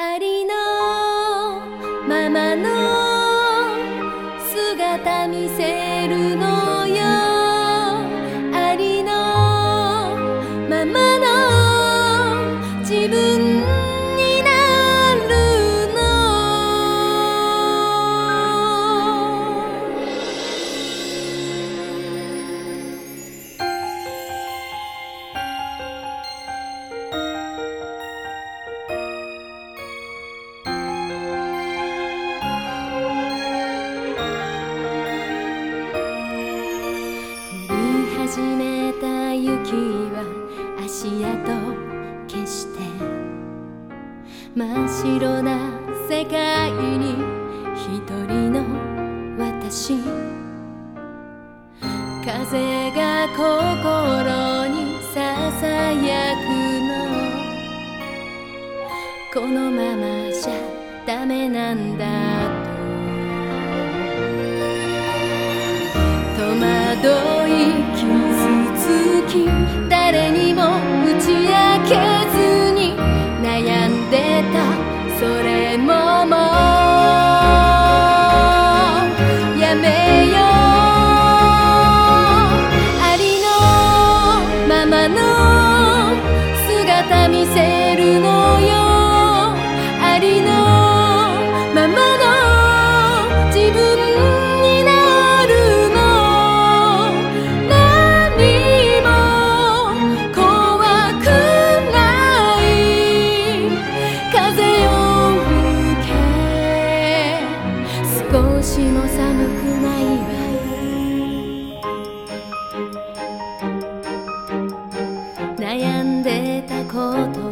ありのままの姿見せるのり始めた雪は足跡消して。真っ白な世界に一人の私。風が心にささやくの。このままじゃダメなんだのままの姿見せるのよ。ありのままの自分になるの。何も怖くない。風を受け。少しも寒くない。悩んでたこと